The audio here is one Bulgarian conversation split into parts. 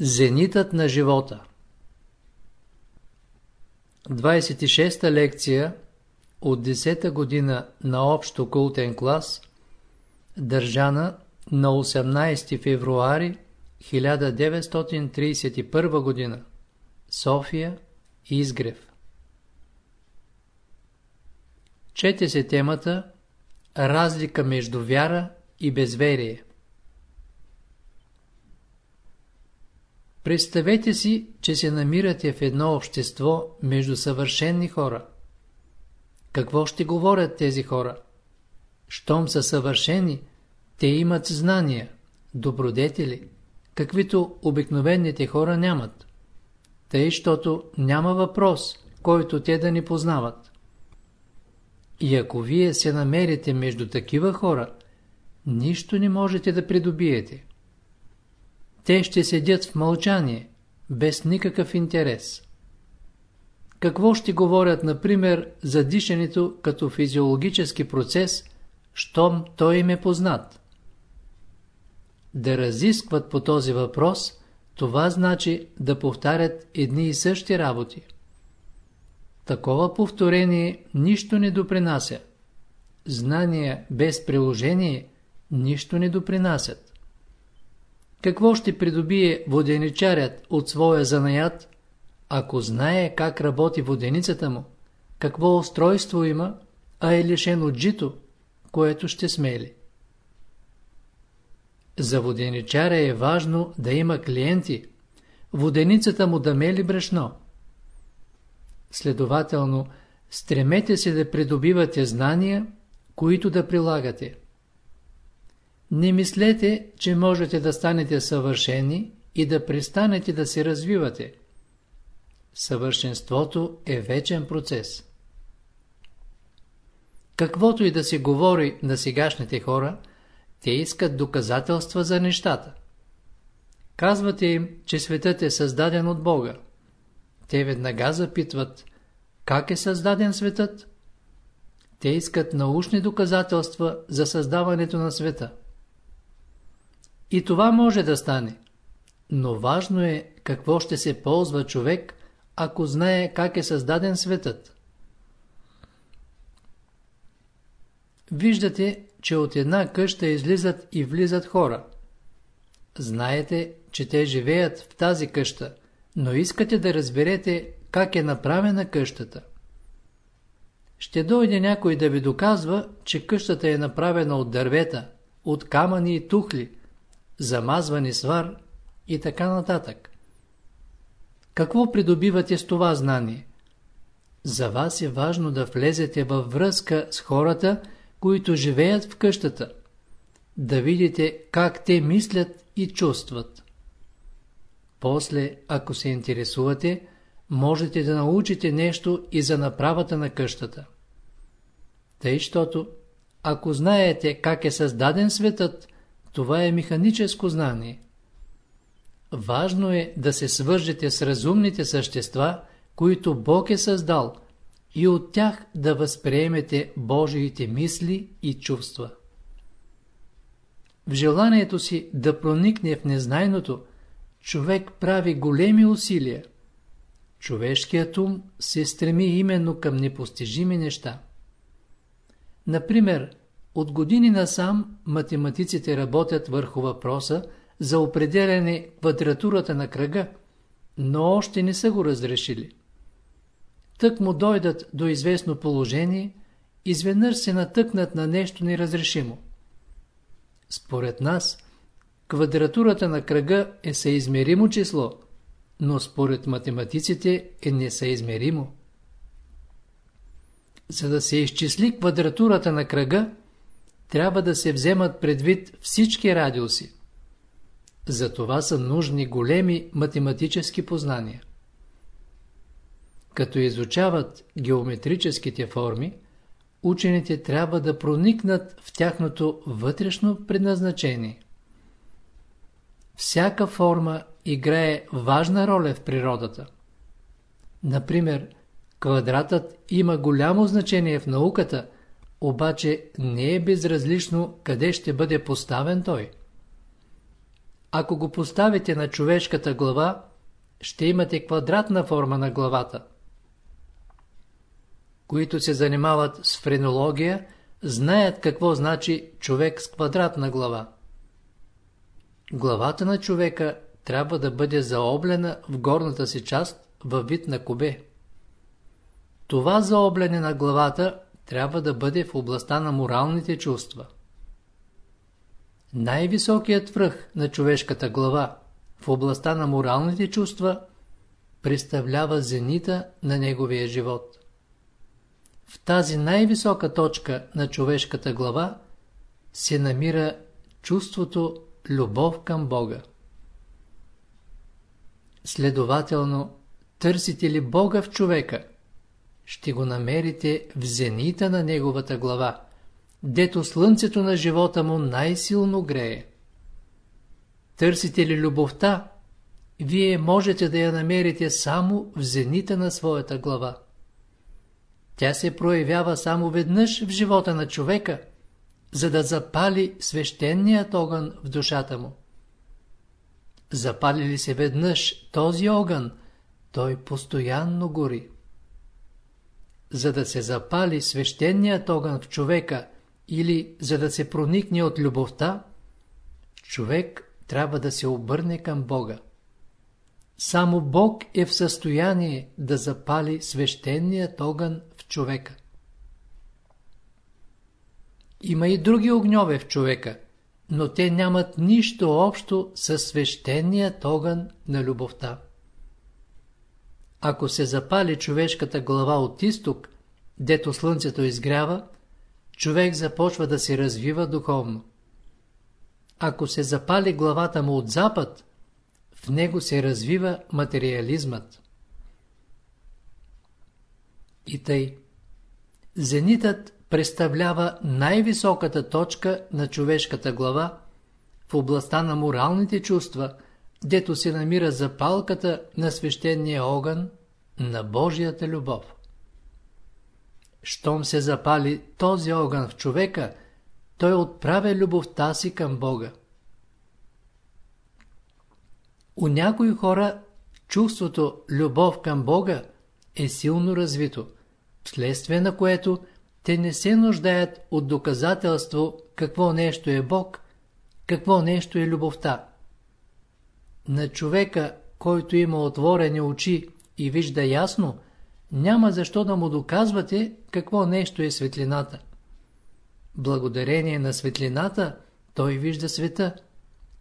Зенитът на живота 26-та лекция от 10-та година на общо култен клас, държана на 18 февруари 1931 година, София, Изгрев. Чете се темата Разлика между вяра и безверие. Представете си, че се намирате в едно общество между съвършенни хора. Какво ще говорят тези хора? Щом са съвършени, те имат знания, добродетели, каквито обикновените хора нямат. Тъй, щото няма въпрос, който те да не познават. И ако вие се намерите между такива хора, нищо не можете да придобиете. Те ще седят в мълчание, без никакъв интерес. Какво ще говорят, например, за дишането като физиологически процес, щом той им е познат? Да разискват по този въпрос, това значи да повтарят едни и същи работи. Такова повторение нищо не допринася. Знания без приложение нищо не допринасят. Какво ще придобие воденичарят от своя занаят, ако знае как работи воденицата му, какво устройство има, а е лишен от жито, което ще смели? За воденичаря е важно да има клиенти, воденицата му да мели брашно. Следователно, стремете се да придобивате знания, които да прилагате. Не мислете, че можете да станете съвършени и да престанете да се развивате. Съвършенството е вечен процес. Каквото и да се говори на сегашните хора, те искат доказателства за нещата. Казвате им, че светът е създаден от Бога. Те веднага запитват, как е създаден светът? Те искат научни доказателства за създаването на света. И това може да стане. Но важно е какво ще се ползва човек, ако знае как е създаден светът. Виждате, че от една къща излизат и влизат хора. Знаете, че те живеят в тази къща, но искате да разберете как е направена къщата. Ще дойде някой да ви доказва, че къщата е направена от дървета, от камъни и тухли, замазвани с вар и така нататък. Какво придобивате с това знание? За вас е важно да влезете във връзка с хората, които живеят в къщата, да видите как те мислят и чувстват. После, ако се интересувате, можете да научите нещо и за направата на къщата. Тъй, щото, ако знаете как е създаден светът, това е механическо знание. Важно е да се свържете с разумните същества, които Бог е създал, и от тях да възприемете Божиите мисли и чувства. В желанието си да проникне в незнайното, човек прави големи усилия. Човешкият ум се стреми именно към непостижими неща. Например, от години насам математиците работят върху въпроса за определяне квадратурата на кръга, но още не са го разрешили. Тък му дойдат до известно положение, изведнъж се натъкнат на нещо неразрешимо. Според нас, квадратурата на кръга е съизмеримо число, но според математиците е несъизмеримо. За да се изчисли квадратурата на кръга, трябва да се вземат предвид всички радиуси. За това са нужни големи математически познания. Като изучават геометрическите форми, учените трябва да проникнат в тяхното вътрешно предназначение. Всяка форма играе важна роля в природата. Например, квадратът има голямо значение в науката – обаче не е безразлично къде ще бъде поставен той. Ако го поставите на човешката глава, ще имате квадратна форма на главата. Които се занимават с френология, знаят какво значи човек с квадратна глава. Главата на човека трябва да бъде заоблена в горната си част във вид на кубе. Това заоблене на главата трябва да бъде в областта на моралните чувства. Най-високият връх на човешката глава в областта на моралните чувства представлява зенита на неговия живот. В тази най-висока точка на човешката глава се намира чувството любов към Бога. Следователно, търсите ли Бога в човека, ще го намерите в зенита на неговата глава, дето слънцето на живота му най-силно грее. Търсите ли любовта, вие можете да я намерите само в зенита на своята глава. Тя се проявява само веднъж в живота на човека, за да запали свещеният огън в душата му. Запали ли се веднъж този огън, той постоянно гори. За да се запали свещеният огън в човека или за да се проникне от любовта, човек трябва да се обърне към Бога. Само Бог е в състояние да запали свещеният огън в човека. Има и други огньове в човека, но те нямат нищо общо с свещеният огън на любовта. Ако се запали човешката глава от изток, дето слънцето изгрява, човек започва да се развива духовно. Ако се запали главата му от запад, в него се развива материализмът. И тъй. Зенитът представлява най-високата точка на човешката глава в областта на моралните чувства, дето се намира запалката на свещения огън на Божията любов. Щом се запали този огън в човека, той отправя любовта си към Бога. У някои хора чувството любов към Бога е силно развито, вследствие на което те не се нуждаят от доказателство какво нещо е Бог, какво нещо е любовта. На човека, който има отворени очи и вижда ясно, няма защо да му доказвате какво нещо е светлината. Благодарение на светлината той вижда света,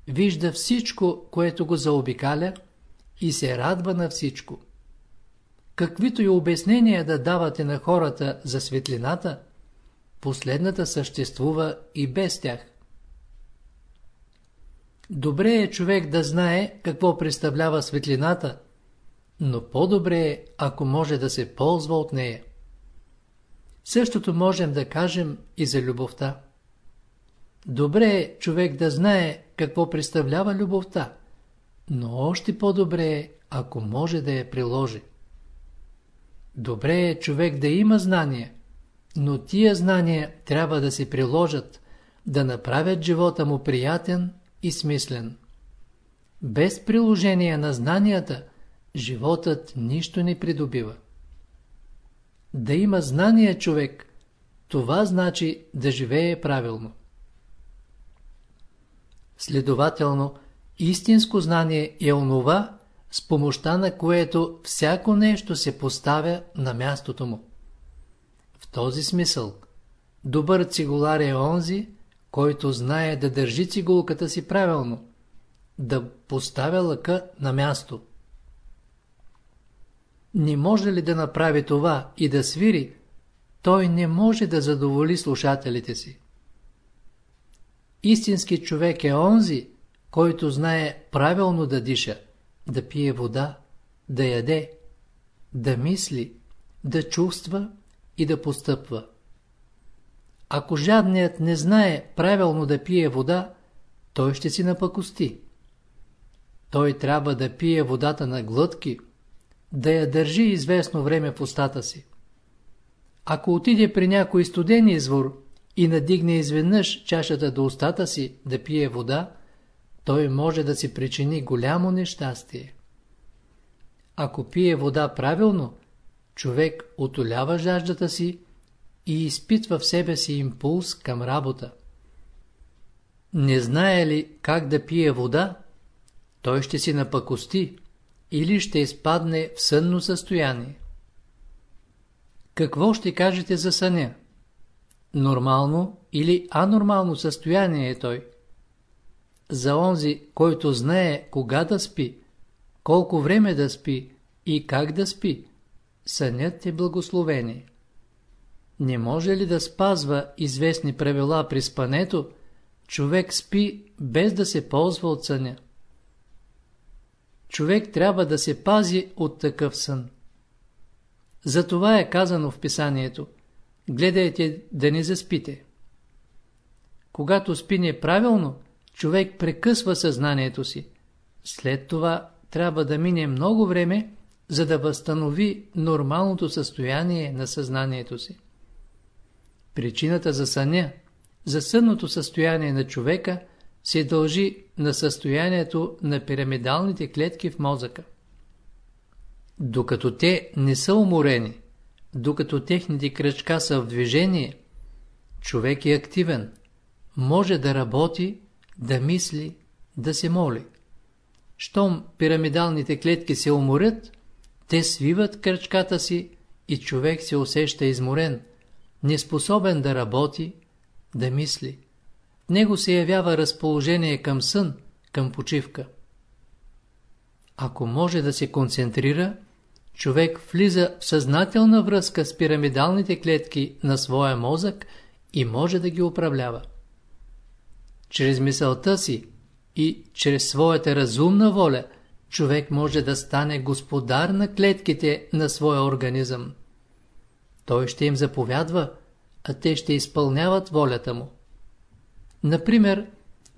вижда всичко, което го заобикаля и се радва на всичко. Каквито и обяснения да давате на хората за светлината, последната съществува и без тях. Добре е човек да знае какво представлява светлината, но по-добре е, ако може да се ползва от нея. Същото можем да кажем и за любовта. Добре е човек да знае какво представлява любовта, но още по-добре е, ако може да я приложи. Добре е човек да има знания, но тия знания трябва да се приложат, да направят живота му приятен и смислен. Без приложение на знанията, животът нищо не придобива. Да има знание човек, това значи да живее правилно. Следователно, истинско знание е онова, с помощта на което всяко нещо се поставя на мястото му. В този смисъл, добър цигулар е онзи, който знае да държи цигулката си правилно, да поставя лъка на място. Не може ли да направи това и да свири, той не може да задоволи слушателите си. Истински човек е онзи, който знае правилно да диша, да пие вода, да яде, да мисли, да чувства и да постъпва. Ако жадният не знае правилно да пие вода, той ще си напакости. Той трябва да пие водата на глътки, да я държи известно време в устата си. Ако отиде при някой студен извор и надигне изведнъж чашата до устата си да пие вода, той може да си причини голямо нещастие. Ако пие вода правилно, човек отолява жаждата си и изпитва в себе си импулс към работа. Не знае ли как да пие вода, той ще си напакости или ще изпадне в сънно състояние. Какво ще кажете за съня? Нормално или анормално състояние е той? За онзи, който знае кога да спи, колко време да спи и как да спи, сънят е благословение. Не може ли да спазва известни правила при спането, човек спи без да се ползва от съня? Човек трябва да се пази от такъв сън. Затова е казано в писанието Гледайте да не заспите. Когато спи неправилно, човек прекъсва съзнанието си. След това трябва да мине много време, за да възстанови нормалното състояние на съзнанието си. Причината за съня, за сънното състояние на човека, се дължи на състоянието на пирамидалните клетки в мозъка. Докато те не са уморени, докато техните кръчка са в движение, човек е активен, може да работи, да мисли, да се моли. Щом пирамидалните клетки се уморят, те свиват кръчката си и човек се усеща изморен, неспособен да работи, да мисли. В него се явява разположение към сън, към почивка. Ако може да се концентрира, човек влиза в съзнателна връзка с пирамидалните клетки на своя мозък и може да ги управлява. Чрез мисълта си и чрез своята разумна воля човек може да стане господар на клетките на своя организъм. Той ще им заповядва, а те ще изпълняват волята му. Например,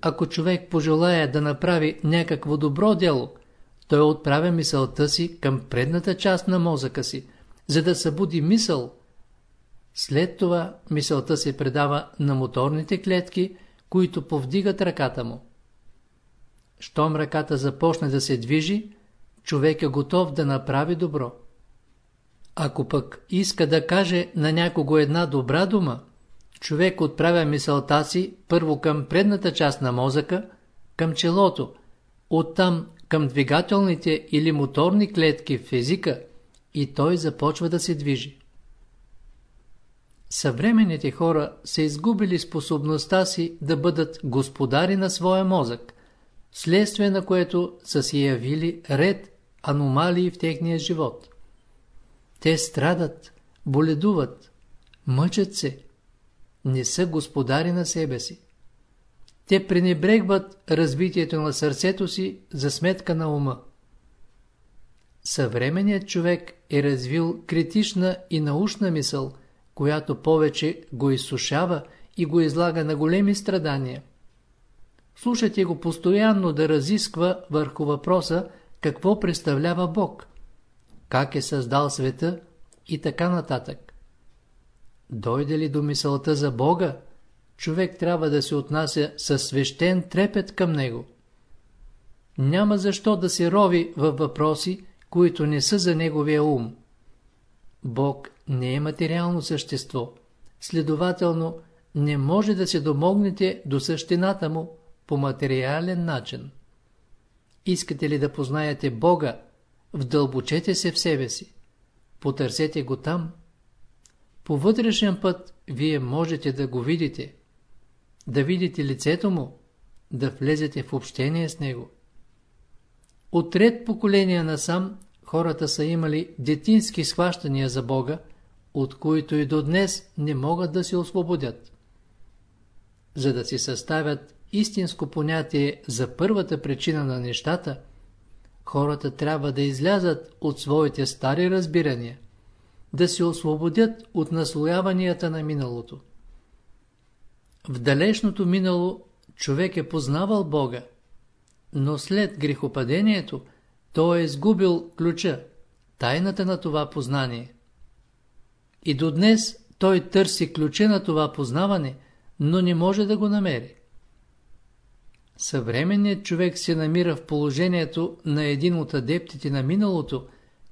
ако човек пожелая да направи някакво добро дело, той отправя мисълта си към предната част на мозъка си, за да събуди мисъл. След това мисълта се предава на моторните клетки, които повдигат ръката му. Щом ръката започне да се движи, човек е готов да направи добро. Ако пък иска да каже на някого една добра дума, човек отправя мисълта си първо към предната част на мозъка, към челото, оттам към двигателните или моторни клетки в езика и той започва да се движи. Съвременните хора са изгубили способността си да бъдат господари на своя мозък, следствие на което са си явили ред аномалии в техния живот. Те страдат, боледуват, мъчат се, не са господари на себе си. Те пренебрегват развитието на сърцето си за сметка на ума. Съвременният човек е развил критична и научна мисъл, която повече го изсушава и го излага на големи страдания. Слушайте го постоянно да разисква върху въпроса какво представлява Бог, как е създал света и така нататък. Дойде ли до мисълта за Бога, човек трябва да се отнася със свещен трепет към него. Няма защо да се рови във въпроси, които не са за неговия ум. Бог не е материално същество, следователно не може да се домогнете до същината му по материален начин. Искате ли да познаете Бога, вдълбочете се в себе си, потърсете го там. По вътрешен път вие можете да го видите, да видите лицето му, да влезете в общение с него. От ред поколения насам хората са имали детински схващания за Бога, от които и до днес не могат да се освободят. За да си съставят истинско понятие за първата причина на нещата, хората трябва да излязат от своите стари разбирания, да се освободят от наслояванията на миналото. В далечното минало човек е познавал Бога, но след грехопадението той е изгубил ключа, тайната на това познание. И до днес той търси ключа на това познаване, но не може да го намери. Съвременният човек се намира в положението на един от адептите на миналото,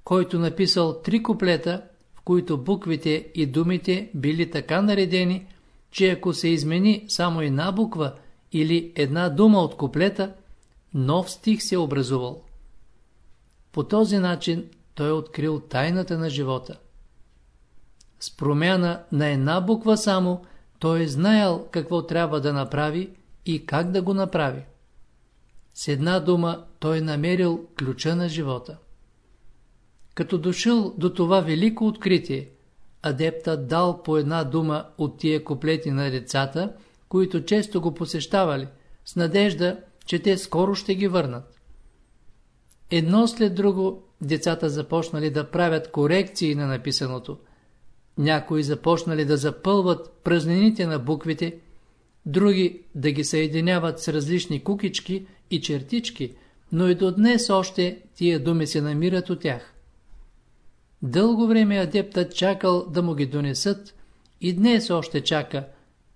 който написал три куплета, в които буквите и думите били така наредени, че ако се измени само една буква или една дума от куплета, нов стих се образувал. По този начин той е открил тайната на живота. С промяна на една буква само, той е знаел какво трябва да направи и как да го направи. С една дума той намерил ключа на живота. Като дошъл до това велико откритие, адептът дал по една дума от тия куплети на децата, които често го посещавали, с надежда, че те скоро ще ги върнат. Едно след друго децата започнали да правят корекции на написаното. Някои започнали да запълват празнините на буквите, други да ги съединяват с различни кукички и чертички, но и до днес още тия думи се намират от тях. Дълго време адептът чакал да му ги донесат и днес още чака,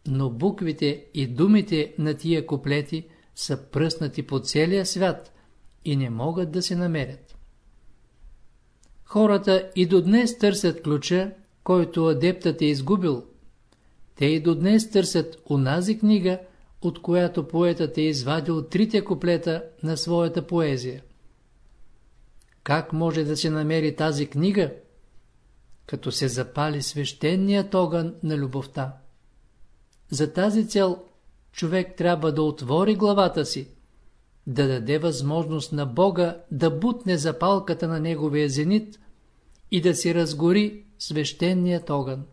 но буквите и думите на тия куплети са пръснати по целия свят и не могат да се намерят. Хората и до днес търсят ключа, който адептът е изгубил. Те и до днес търсят унази книга, от която поетът е извадил трите куплета на своята поезия. Как може да се намери тази книга? Като се запали свещеният огън на любовта. За тази цел човек трябва да отвори главата си, да даде възможност на Бога да бутне запалката на неговия зенит и да си разгори свещеният огън.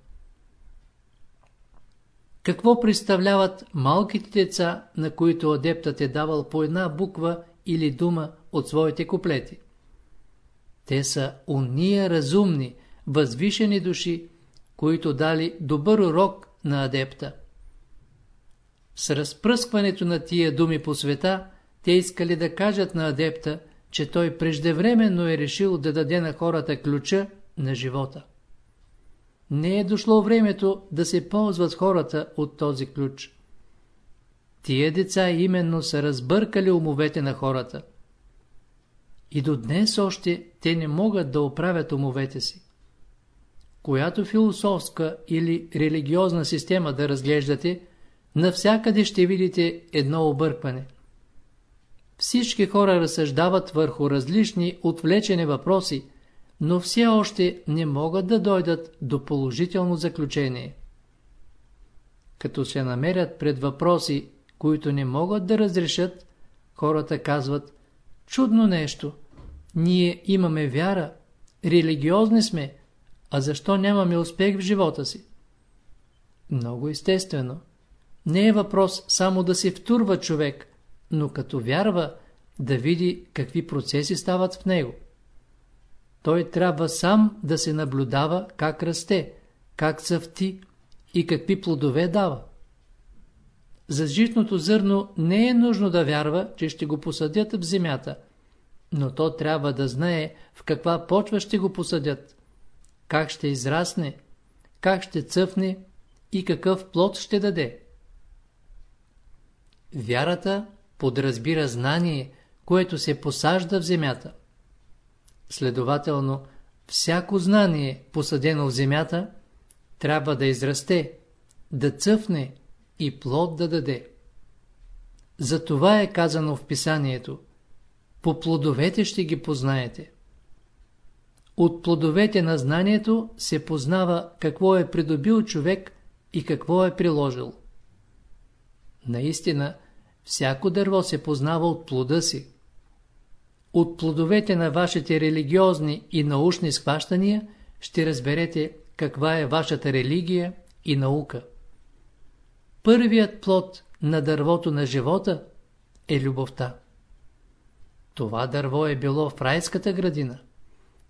Какво представляват малките деца, на които адептът е давал по една буква или дума от своите куплети? Те са уния разумни, възвишени души, които дали добър урок на адепта. С разпръскването на тия думи по света, те искали да кажат на адепта, че той преждевременно е решил да даде на хората ключа на живота. Не е дошло времето да се ползват хората от този ключ. Тия деца именно са разбъркали умовете на хората. И до днес още те не могат да оправят умовете си. Която философска или религиозна система да разглеждате, навсякъде ще видите едно объркване. Всички хора разсъждават върху различни отвлечени въпроси, но все още не могат да дойдат до положително заключение. Като се намерят пред въпроси, които не могат да разрешат, хората казват «Чудно нещо! Ние имаме вяра, религиозни сме, а защо нямаме успех в живота си?» Много естествено. Не е въпрос само да се втурва човек, но като вярва, да види какви процеси стават в него. Той трябва сам да се наблюдава как расте, как цъфти и какви плодове дава. За житното зърно не е нужно да вярва, че ще го посадят в земята, но то трябва да знае в каква почва ще го посадят, как ще израсне, как ще цъфне и какъв плод ще даде. Вярата подразбира знание, което се посажда в земята. Следователно, всяко знание, посадено в земята, трябва да израсте, да цъфне и плод да даде. За това е казано в писанието «По плодовете ще ги познаете». От плодовете на знанието се познава какво е придобил човек и какво е приложил. Наистина, всяко дърво се познава от плода си. От плодовете на вашите религиозни и научни схващания ще разберете каква е вашата религия и наука. Първият плод на дървото на живота е любовта. Това дърво е било в райската градина.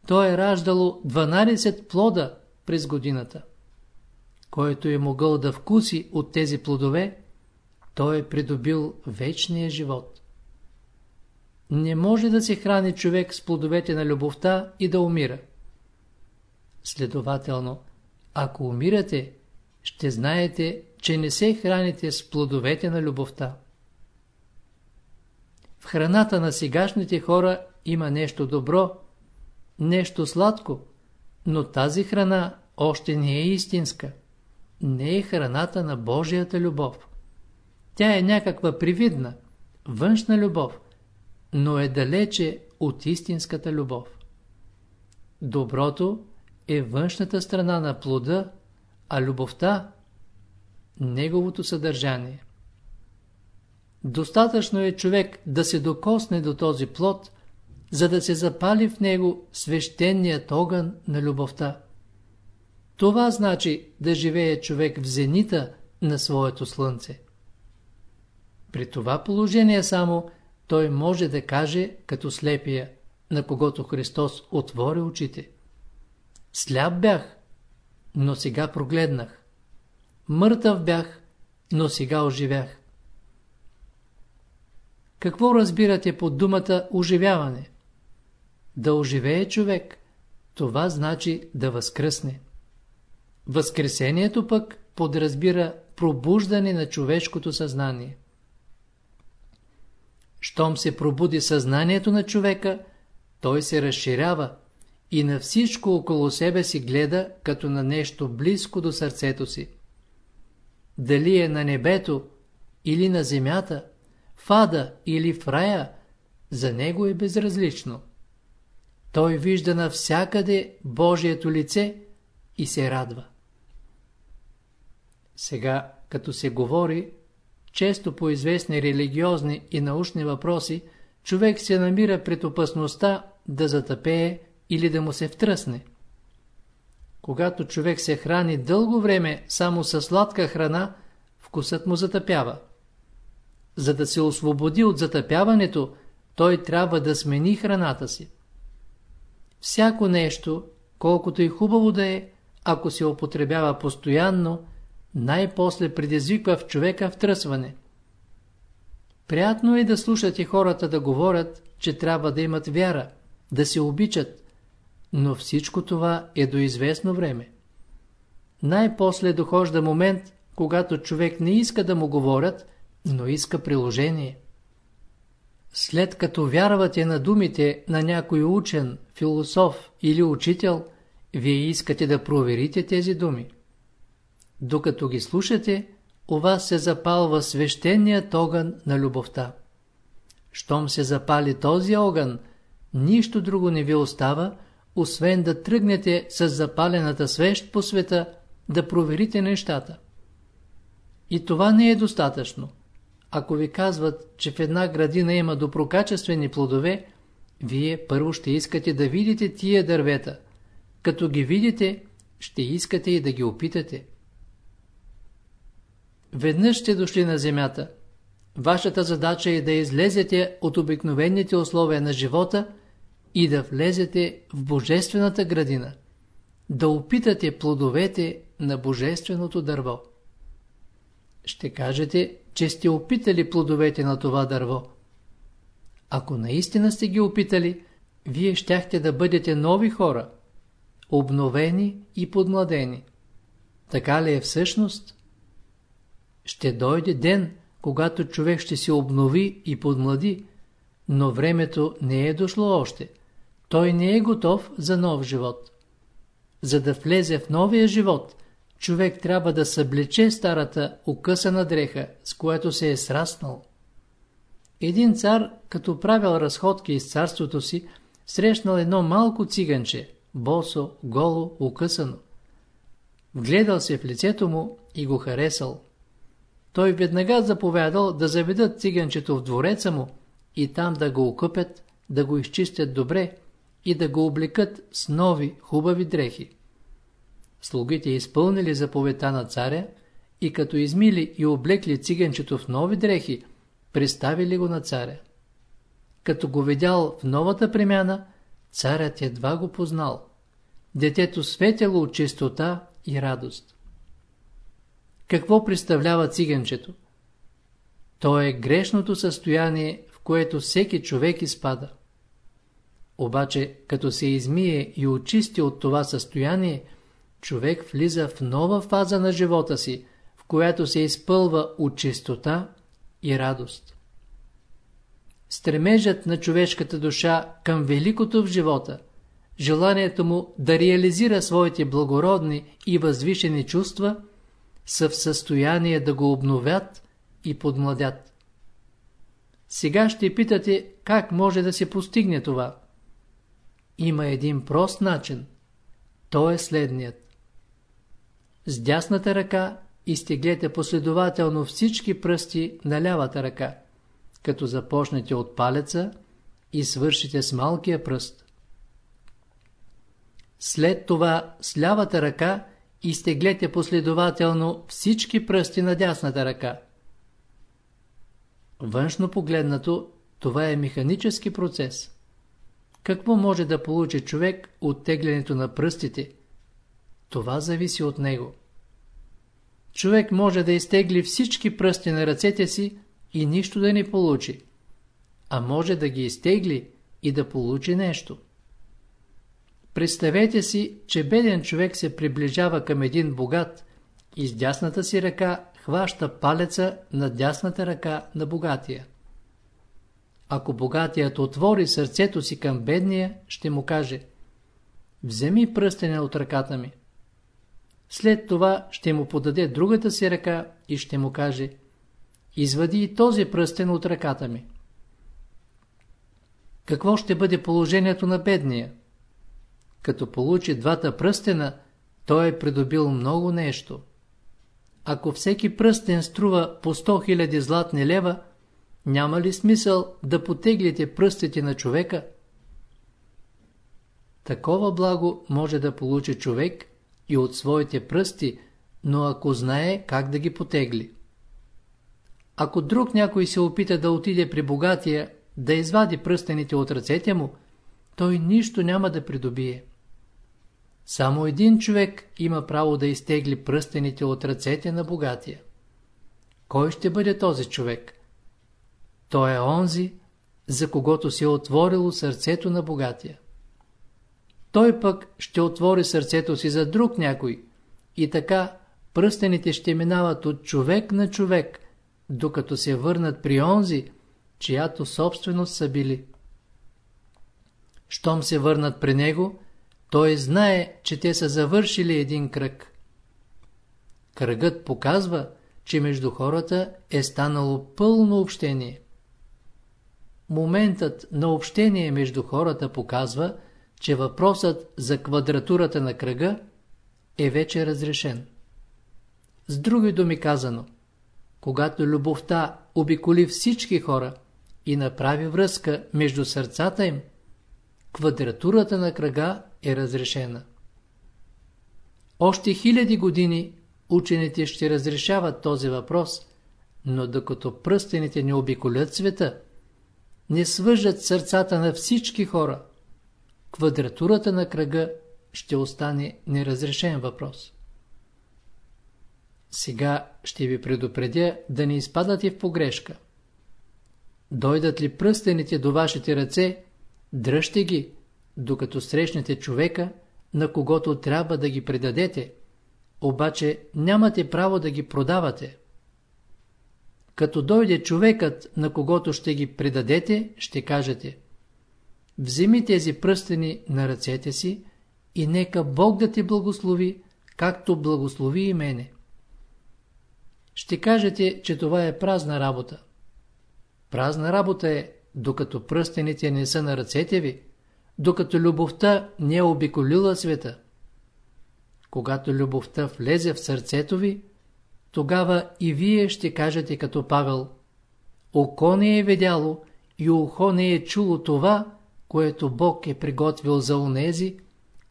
То е раждало 12 плода през годината. Който е могъл да вкуси от тези плодове, той е придобил вечния живот. Не може да се храни човек с плодовете на любовта и да умира. Следователно, ако умирате, ще знаете, че не се храните с плодовете на любовта. в храната на сегашните хора има нещо добро, нещо сладко, но тази храна още не е истинска. Не е храната на Божията любов. Тя е някаква привидна, външна любов, но е далече от истинската любов. Доброто е външната страна на плода, а любовта – неговото съдържание. Достатъчно е човек да се докосне до този плод, за да се запали в него свещеният огън на любовта. Това значи да живее човек в зенита на своето слънце. При това положение само той може да каже като слепия, на когото Христос отвори очите. Сляп бях, но сега прогледнах. Мъртъв бях, но сега оживях. Какво разбирате под думата оживяване? Да оживее човек, това значи да възкръсне. Възкресението пък подразбира пробуждане на човешкото съзнание. Щом се пробуди съзнанието на човека, той се разширява и на всичко около себе си гледа като на нещо близко до сърцето си. Дали е на небето или на земята, в ада или в рая, за него е безразлично. Той вижда навсякъде Божието лице и се радва. Сега, като се говори, често по известни религиозни и научни въпроси, човек се намира пред опасността да затъпее или да му се втръсне. Когато човек се храни дълго време само с сладка храна, вкусът му затъпява. За да се освободи от затъпяването, той трябва да смени храната си. Всяко нещо, колкото и хубаво да е, ако се употребява постоянно, най-после предизвиква в човека втръсване. Приятно е да слушате хората да говорят, че трябва да имат вяра, да се обичат, но всичко това е до известно време. Най-после дохожда момент, когато човек не иска да му говорят, но иска приложение. След като вярвате на думите на някой учен, философ или учител, вие искате да проверите тези думи. Докато ги слушате, у вас се запалва свещеният огън на любовта. Щом се запали този огън, нищо друго не ви остава, освен да тръгнете с запалената свещ по света, да проверите нещата. И това не е достатъчно. Ако ви казват, че в една градина има доброкачествени плодове, вие първо ще искате да видите тия дървета. Като ги видите, ще искате и да ги опитате. Веднъж сте дошли на земята. Вашата задача е да излезете от обикновените условия на живота и да влезете в Божествената градина, да опитате плодовете на Божественото дърво. Ще кажете, че сте опитали плодовете на това дърво. Ако наистина сте ги опитали, вие щяхте да бъдете нови хора, обновени и подмладени. Така ли е всъщност? Ще дойде ден, когато човек ще се обнови и подмлади, но времето не е дошло още. Той не е готов за нов живот. За да влезе в новия живот, човек трябва да съблече старата укъсана дреха, с която се е сраснал. Един цар, като правил разходки из царството си, срещнал едно малко циганче, босо, голо, укъсано. Вгледал се в лицето му и го харесал. Той веднага заповядал да заведат циганчето в двореца му и там да го окъпят, да го изчистят добре и да го облекат с нови, хубави дрехи. Слугите изпълнили заповедта на царя и като измили и облекли циганчето в нови дрехи, представили го на царя. Като го видял в новата премяна, царят едва го познал. Детето светело от чистота и радост. Какво представлява циганчето? То е грешното състояние, в което всеки човек изпада. Обаче, като се измие и очисти от това състояние, човек влиза в нова фаза на живота си, в която се изпълва от чистота и радост. стремежът на човешката душа към великото в живота, желанието му да реализира своите благородни и възвишени чувства, са в състояние да го обновят и подмладят. Сега ще питате как може да се постигне това. Има един прост начин. То е следният. С дясната ръка изтеглете последователно всички пръсти на лявата ръка, като започнете от палеца и свършите с малкия пръст. След това с лявата ръка изтеглете последователно всички пръсти на дясната ръка. Външно погледнато, това е механически процес. Какво може да получи човек от теглянето на пръстите? Това зависи от него. Човек може да изтегли всички пръсти на ръцете си и нищо да не получи, а може да ги изтегли и да получи нещо. Представете си, че беден човек се приближава към един богат и с дясната си ръка хваща палеца на дясната ръка на богатия. Ако богатият отвори сърцето си към бедния, ще му каже Вземи пръстене от ръката ми. След това ще му подаде другата си ръка и ще му каже Извади и този пръстен от ръката ми. Какво ще бъде положението на бедния? Като получи двата пръстена, той е придобил много нещо. Ако всеки пръстен струва по 100 000 златни лева, няма ли смисъл да потеглите пръстите на човека? Такова благо може да получи човек и от своите пръсти, но ако знае как да ги потегли. Ако друг някой се опита да отиде при богатия, да извади пръстените от ръцете му, той нищо няма да придобие. Само един човек има право да изтегли пръстените от ръцете на богатия. Кой ще бъде този човек? Той е онзи, за когото се е отворило сърцето на богатия. Той пък ще отвори сърцето си за друг някой и така пръстените ще минават от човек на човек, докато се върнат при онзи, чиято собственост са били. Щом се върнат при него, той знае, че те са завършили един кръг. Кръгът показва, че между хората е станало пълно общение. Моментът на общение между хората показва, че въпросът за квадратурата на кръга е вече разрешен. С други думи казано, когато любовта обиколи всички хора и направи връзка между сърцата им, квадратурата на кръга е разрешена. Още хиляди години учените ще разрешават този въпрос, но докато пръстените не обиколят света, не свържат сърцата на всички хора, квадратурата на кръга ще остане неразрешен въпрос. Сега ще ви предупредя да не изпадате в погрешка. Дойдат ли пръстените до вашите ръце, дръжте ги, докато срещнете човека, на когото трябва да ги предадете, обаче нямате право да ги продавате. Като дойде човекът, на когото ще ги предадете, ще кажете Вземи тези пръстени на ръцете си и нека Бог да ти благослови, както благослови и мене. Ще кажете, че това е празна работа. Празна работа е, докато пръстените не са на ръцете ви, докато любовта не е обиколила света. Когато любовта влезе в сърцето ви, тогава и вие ще кажете като Павел Око не е видяло и ухо не е чуло това, което Бог е приготвил за онези,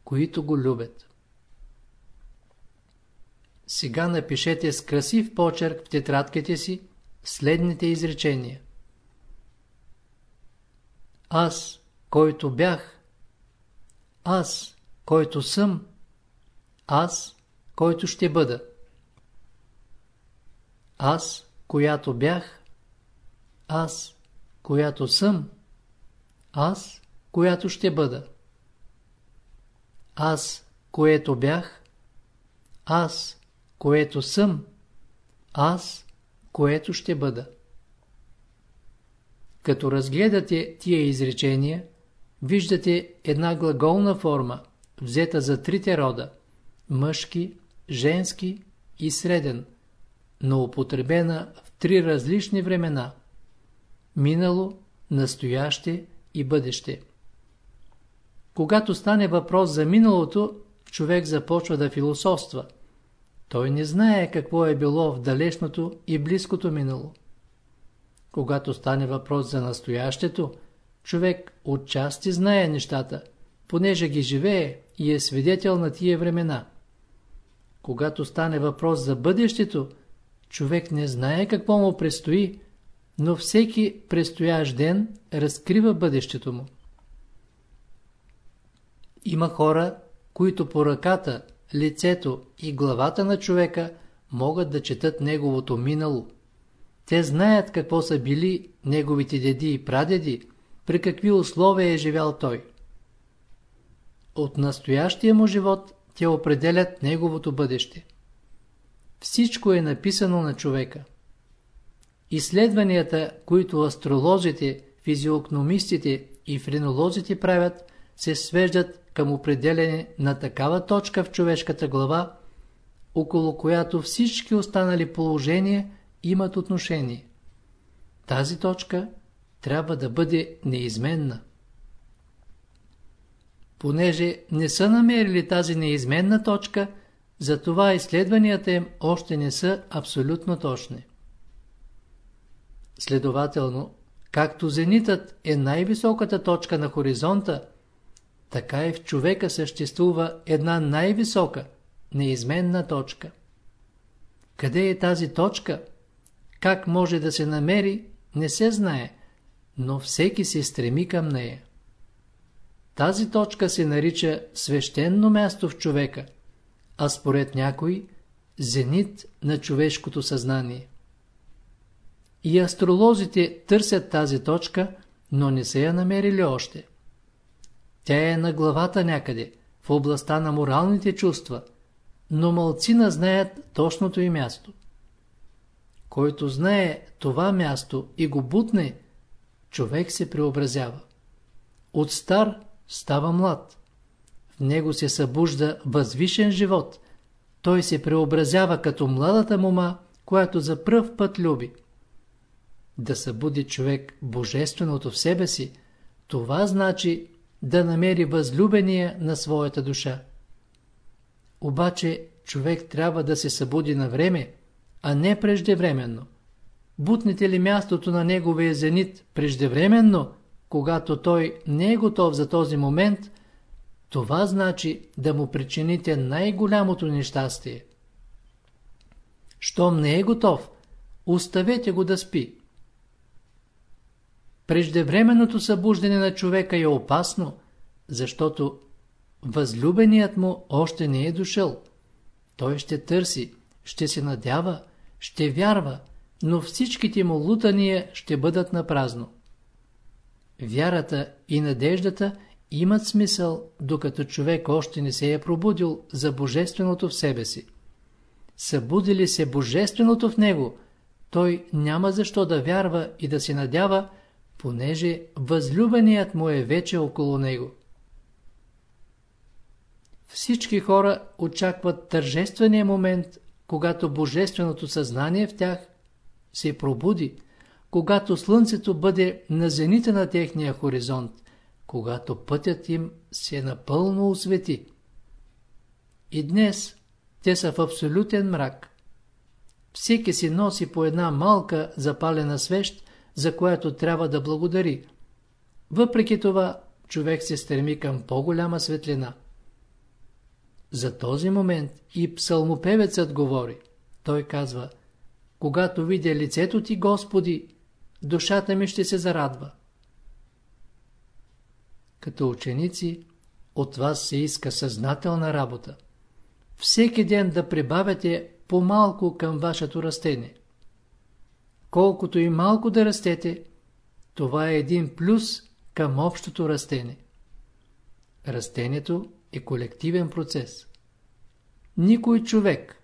които го любят. Сега напишете с красив почерк в тетрадките си следните изречения. Аз, който бях, аз, който съм, аз, който ще бъда. Аз, която бях, аз, която съм, аз, която ще бъда. Аз, което бях, аз, което съм, аз, което ще бъда. Като разгледате тия изречения, виждате една глаголна форма, взета за трите рода – мъжки, женски и среден, но употребена в три различни времена – минало, настояще и бъдеще. Когато стане въпрос за миналото, човек започва да философства. Той не знае какво е било в далечното и близкото минало. Когато стане въпрос за настоящето, човек отчасти знае нещата, понеже ги живее и е свидетел на тия времена. Когато стане въпрос за бъдещето, човек не знае какво му предстои, но всеки предстоящ ден разкрива бъдещето му. Има хора, които по ръката, лицето и главата на човека могат да четат неговото минало. Те знаят какво са били неговите деди и прадеди, при какви условия е живял той. От настоящия му живот те определят неговото бъдеще. Всичко е написано на човека. Изследванията, които астролозите, физиокномистите и френолозите правят, се свеждат към определене на такава точка в човешката глава, около която всички останали положения имат отношение. Тази точка трябва да бъде неизменна. Понеже не са намерили тази неизменна точка, затова изследванията им още не са абсолютно точни. Следователно, както зенитът е най-високата точка на хоризонта, така и в човека съществува една най-висока, неизменна точка. Къде е тази точка? Как може да се намери, не се знае, но всеки се стреми към нея. Тази точка се нарича свещено място в човека, а според някой – зенит на човешкото съзнание. И астролозите търсят тази точка, но не се я намерили още. Тя е на главата някъде, в областта на моралните чувства, но малцина знаят точното и място. Който знае това място и го бутне, човек се преобразява. От стар става млад. В него се събужда възвишен живот. Той се преобразява като младата мома, която за пръв път люби. Да събуди човек божественото в себе си, това значи да намери възлюбения на своята душа. Обаче човек трябва да се събуди на време, а не преждевременно. Бутнете ли мястото на неговия зенит преждевременно, когато той не е готов за този момент, това значи да му причините най-голямото нещастие. Щом не е готов, оставете го да спи. Преждевременното събуждане на човека е опасно, защото възлюбеният му още не е дошъл. Той ще търси, ще се надява, ще вярва, но всичките му лутания ще бъдат на празно. Вярата и надеждата имат смисъл, докато човек още не се е пробудил за божественото в себе си. Събуди ли се божественото в него, той няма защо да вярва и да се надява, понеже възлюбеният му е вече около него. Всички хора очакват тържествения момент, когато божественото съзнание в тях се пробуди, когато слънцето бъде на зените на техния хоризонт, когато пътят им се напълно освети. И днес те са в абсолютен мрак. Всеки си носи по една малка запалена свещ, за която трябва да благодари. Въпреки това, човек се стреми към по-голяма светлина. За този момент и псалмопевецът говори. Той казва, когато видя лицето ти, Господи, душата ми ще се зарадва. Като ученици, от вас се иска съзнателна работа. Всеки ден да прибавяте по-малко към вашето растение. Колкото и малко да растете, това е един плюс към общото растение. Растението е колективен процес. Никой човек,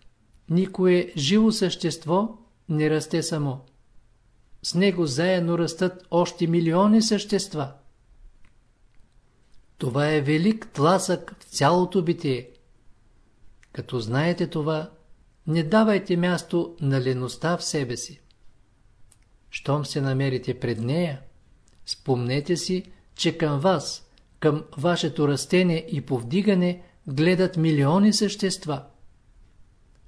никое живо същество не расте само. с него заедно растат още милиони същества. Това е велик тласък в цялото битие. Като знаете това, не давайте място на леността в себе си. Щом се намерите пред нея, спомнете си, че към вас, към вашето растение и повдигане гледат милиони същества.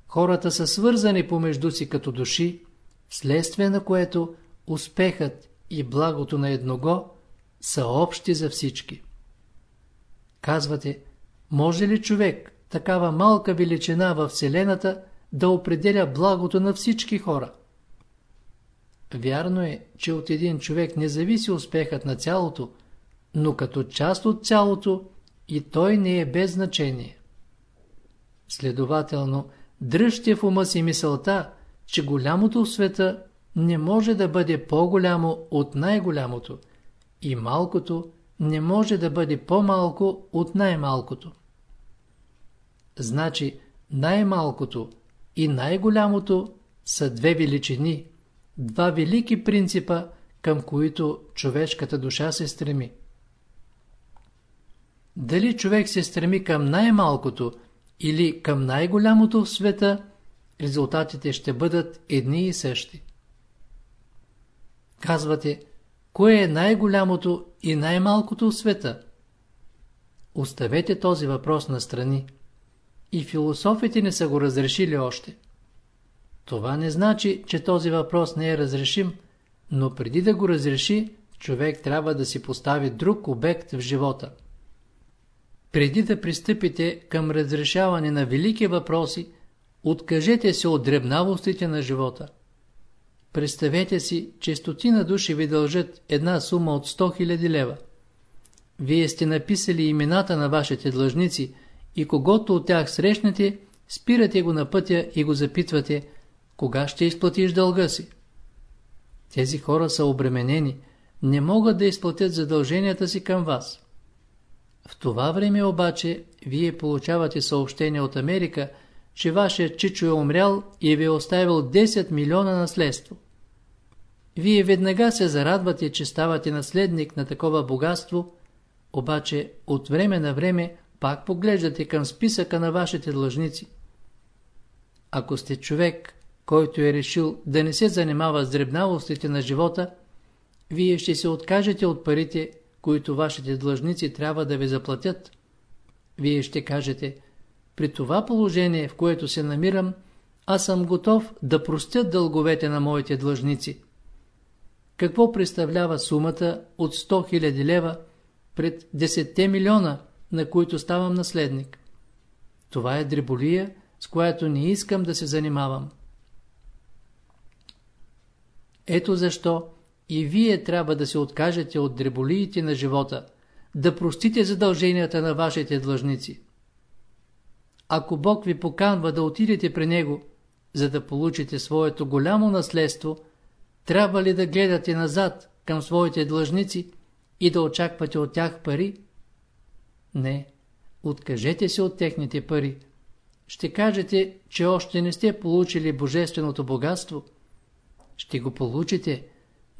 Хората са свързани помежду си като души, вследствие на което успехът и благото на едного са общи за всички. Казвате, може ли човек, такава малка величина във Вселената, да определя благото на всички хора? Вярно е, че от един човек не зависи успехът на цялото, но като част от цялото и той не е без значение. Следователно, дръжте в ума си мисълта, че голямото в света не може да бъде по-голямо от най-голямото и малкото не може да бъде по-малко от най-малкото. Значи най-малкото и най-голямото са две величини, два велики принципа, към които човешката душа се стреми. Дали човек се стреми към най-малкото или към най-голямото в света, резултатите ще бъдат едни и същи. Казвате, кое е най-голямото и най-малкото в света? Оставете този въпрос на страни. И философите не са го разрешили още. Това не значи, че този въпрос не е разрешим, но преди да го разреши, човек трябва да си постави друг обект в живота. Преди да пристъпите към разрешаване на велики въпроси, откажете се от дребнавостите на живота. Представете си, че стотина души ви дължат една сума от 100 000 лева. Вие сте написали имената на вашите длъжници и когато от тях срещнете, спирате го на пътя и го запитвате, кога ще изплатиш дълга си. Тези хора са обременени, не могат да изплатят задълженията си към вас. В това време обаче вие получавате съобщение от Америка, че вашият чичо е умрял и ви е оставил 10 милиона наследство. Вие веднага се зарадвате, че ставате наследник на такова богатство, обаче от време на време пак поглеждате към списъка на вашите длъжници. Ако сте човек, който е решил да не се занимава с дребнавостите на живота, вие ще се откажете от парите, които вашите длъжници трябва да ви заплатят. Вие ще кажете, при това положение, в което се намирам, аз съм готов да простя дълговете на моите длъжници. Какво представлява сумата от 100 000 лева пред 10 милиона, на които ставам наследник? Това е дреболия, с която не искам да се занимавам. Ето защо и вие трябва да се откажете от дреболиите на живота, да простите задълженията на вашите длъжници. Ако Бог ви поканва да отидете при Него, за да получите своето голямо наследство, трябва ли да гледате назад към своите длъжници и да очаквате от тях пари? Не, откажете се от техните пари. Ще кажете, че още не сте получили божественото богатство. Ще го получите,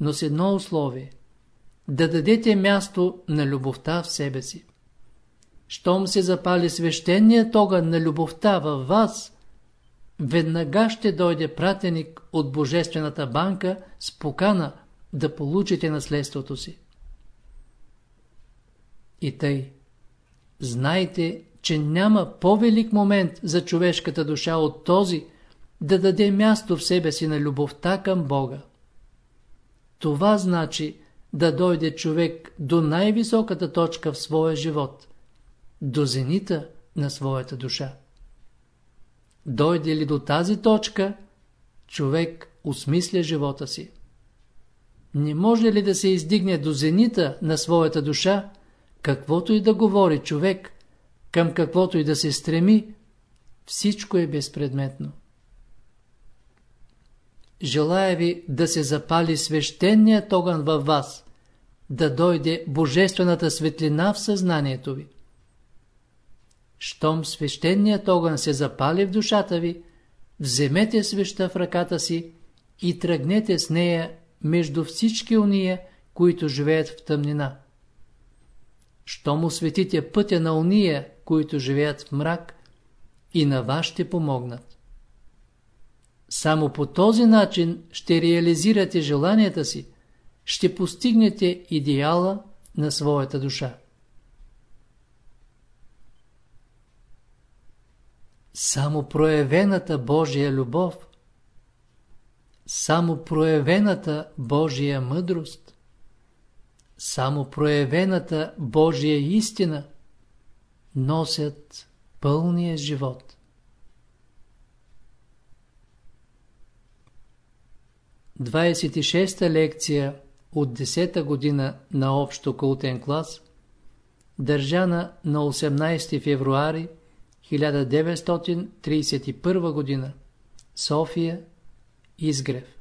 но с едно условие – да дадете място на любовта в себе си. Щом се запали свещеният огън на любовта във вас, веднага ще дойде пратеник от Божествената банка с покана да получите наследството си. И тъй, знайте, че няма по-велик момент за човешката душа от този, да даде място в себе си на любовта към Бога. Това значи да дойде човек до най-високата точка в своя живот, до зенита на своята душа. Дойде ли до тази точка, човек осмисля живота си. Не може ли да се издигне до зенита на своята душа, каквото и да говори човек, към каквото и да се стреми, всичко е безпредметно. Желая ви да се запали свещеният огън във вас, да дойде божествената светлина в съзнанието ви. Щом свещеният огън се запали в душата ви, вземете свеща в ръката си и тръгнете с нея между всички уния, които живеят в тъмнина. Щом осветите пътя на уния, които живеят в мрак, и на вас ще помогнат. Само по този начин ще реализирате желанията си, ще постигнете идеала на своята душа. Само проявената Божия любов, само проявената Божия мъдрост, само проявената Божия истина носят пълния живот. 26-та лекция от 10-та година на общо култен клас, държана на 18 февруари 1931 година, София, Изгрев.